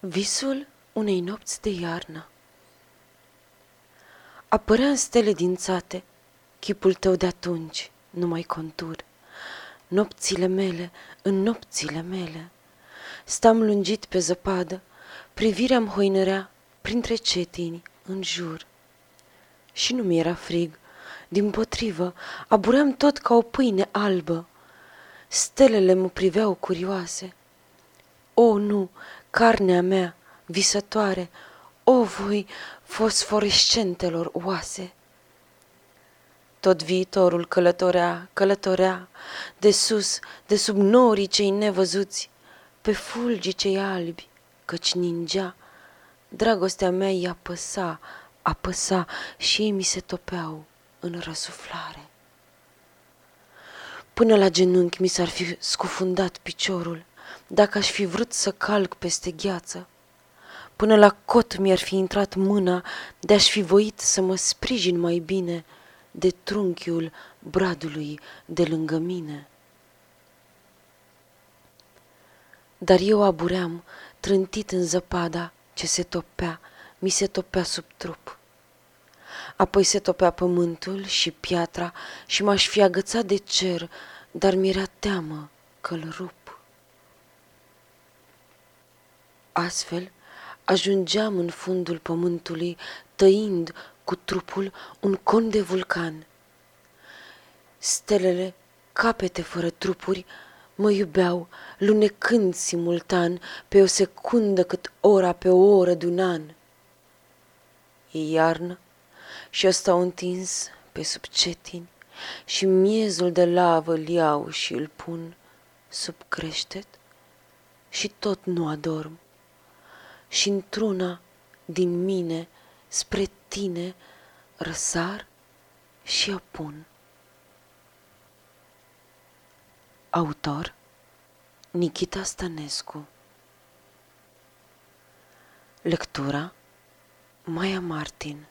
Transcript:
Visul unei nopți de iarnă Apărea în stele dințate chipul tău de atunci, numai contur. Nopțile mele, în nopțile mele, stam lungit pe zăpadă, privirea-mi hoinărea printre cetini în jur. Și nu mi era frig, din potrivă, abuream tot ca o pâine albă. Stelele mă priveau curioase. O, nu, carnea mea, visătoare, o voi fosforescentelor oase. Tot viitorul călătorea, călătorea, de sus, de sub norii cei nevăzuți, pe fulgi cei albi, căci ningea, dragostea mea îi apăsa, apăsa și ei mi se topeau în răsuflare. Până la genunchi mi s-ar fi scufundat piciorul, dacă aș fi vrut să calc peste gheață. Până la cot mi-ar fi intrat mâna de-aș fi voit să mă sprijin mai bine de trunchiul bradului de lângă mine. Dar eu abuream, trântit în zăpada ce se topea, mi se topea sub trup. Apoi se topea pământul și piatra și m-aș fi agățat de cer, dar mi-era teamă că-l rup. Astfel, ajungeam în fundul pământului, tăind cu trupul un con de vulcan. Stelele, capete fără trupuri, mă iubeau, lunecând simultan pe o secundă cât ora pe o oră de un an. E iarnă și eu stau întins pe sub cetini și miezul de lavă îl iau și îl pun sub creștet și tot nu adorm și într-una din mine spre tine răsar și apun. Autor Nikita Stănescu Lectura Maia Martin